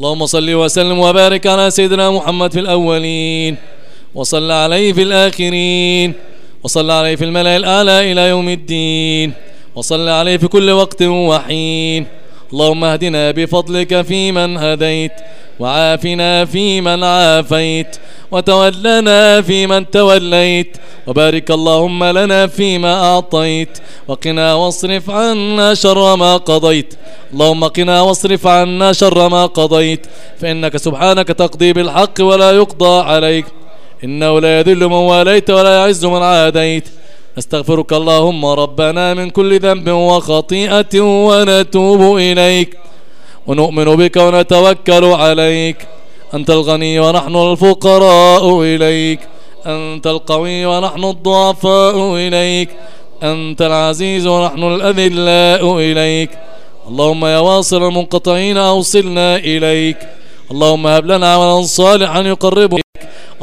اللهم صل وسلم وبارك على سيدنا محمد في الأولين وصل عليه في الآخرين وصل عليه في الملأ الأعلى إلى يوم الدين وصل عليه في كل وقت وحين. اللهم اهدنا بفضلك فيمن هديت وعافنا فيمن عافيت. وتولنا فيمن توليت وبارك اللهم لنا فيما أعطيت وقنا واصرف عنا شر ما قضيت اللهم قنا واصرف عنا شر ما قضيت فإنك سبحانك تقضي بالحق ولا يقضى عليك إنه لا يذل من واليت ولا يعز من عاديت نستغفرك اللهم ربنا من كل ذنب وخطيئة ونتوب إليك ونؤمن بك ونتوكل عليك أنت الغني ونحن الفقراء إليك. أنت القوي ونحن الضعفاء إليك. أنت العزيز ونحن الأذلاء إليك. اللهم يا واصل المنقطعين أوصلنا إليك. اللهم هب لنا عملا صالحا يقرب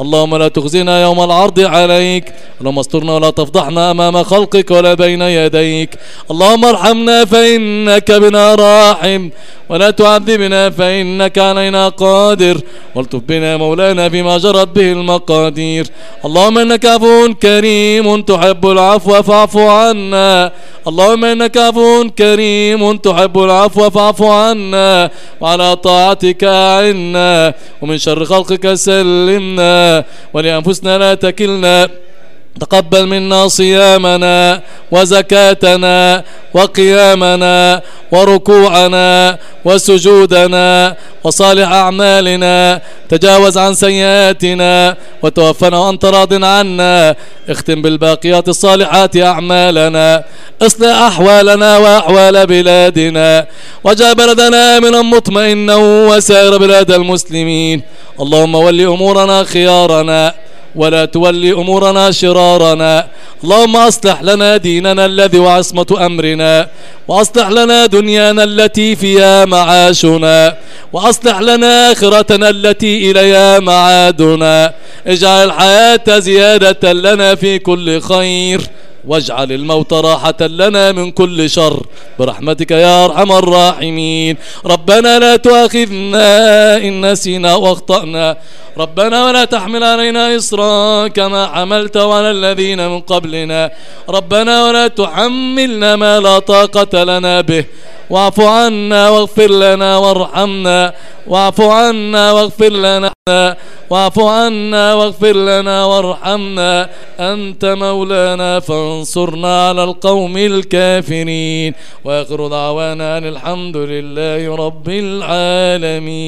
اللهم لا تخزنا يوم العرض عليك. اللهم استرنا ولا تفضحنا أمام خلقك ولا بين يديك. اللهم ارحمنا فإنك بنا راحم. ولا تعذبنا فإنك علينا قادر. والطف بنا مولانا فيما جرت به المقادير. اللهم إنك عفو كريم تحب العفو فاعف عنا. اللهم إنك عفو كريم تحب العفو فاعف عنا. وعلى طاعتك أعنا. ومن شر خلقك سلمنا. ولأنفسنا لا تكلنا. تقبل منا صيامنا وزكاتنا وقيامنا وركوعنا وسجودنا وصالح أعمالنا. تجاوز عن سيئاتنا وتوفنا وأنت راض عنا. اختم بالباقيات الصالحات أعمالنا. اصلح أحوالنا وأحوال بلادنا واجعل بلدنا آمنا مطمئنا وسائر بلاد المسلمين. اللهم ول أمورنا خيارنا ولا تولي أمورنا شرارنا. اللهم أصلح لنا ديننا الذي وعصمة أمرنا. وأصلح لنا دنيانا التي فيها معاشنا. وأصلح لنا آخرتنا التي إليها معادنا. اجعل الحياة زيادة لنا في كل خير. واجعل الموت راحة لنا من كل شر. برحمتك يا أرحم الراحمين. ربنا لا تؤاخذنا إن نسينا وأخطأنا. ربنا ولا تحمل علينا إصرا كما حملت على الذين من قبلنا. ربنا ولا تحملنا ما لا طاقة لنا به. واعف عنا واغفر لنا وارحمنا. واعف عنا واغفر لنا. واعف عنا واغفر لنا وارحمنا. أنت مولانا فانصرنا على القوم الكافرين. وآخر دعوانا الحمد لله رب العالمين.